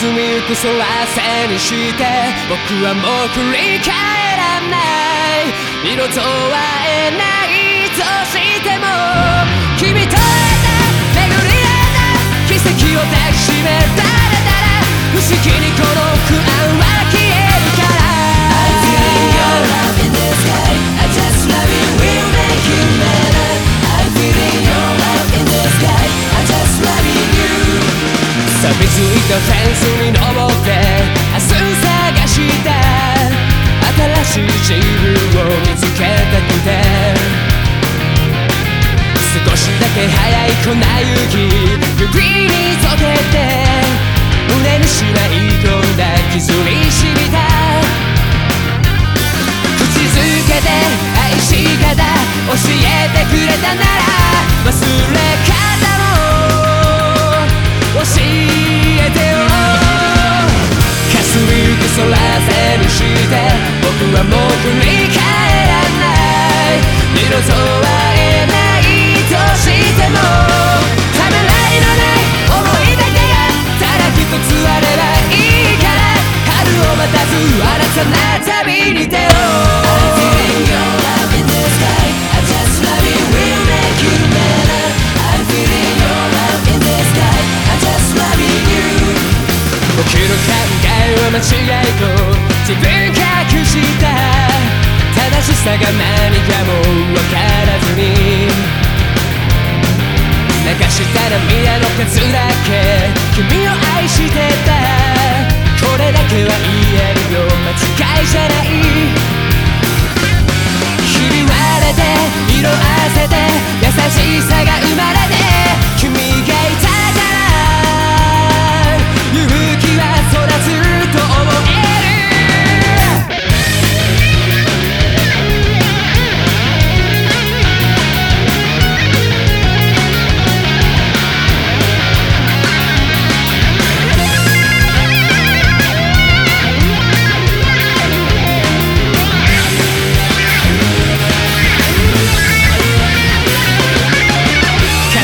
霞みゆく空背にして僕はもう振り返らない。二度と会えないとしても。びついたフェンスに登って明日探した新しい自分を見つけたくて。少しだけ早い粉雪指に溶けて胸にしまい込んだ傷に染みた。口づけで愛し方教えてくれたなら。僕はもう振り返らない二度と会えないとしてもためらいのない想いだけがただ一つあればいいから春を待たず新たな旅に出よう I feel your love in the sky I just love 自分隠した正しさが何かもわからずに流したら宮の数だけ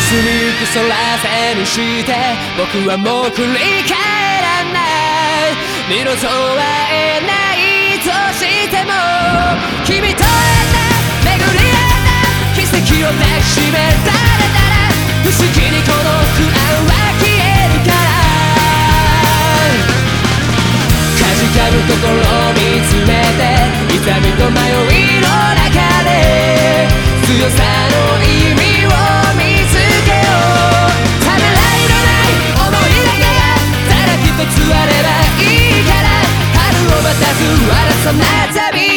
くそらせにして僕はもう繰り返らない二度と会えないとしても君と会えた巡り会えた奇跡を抱きしめたらたら不思議にこの不安は消えるからかじかむ心を見つめて痛みと迷いの中で強さの意味ず終わらさない旅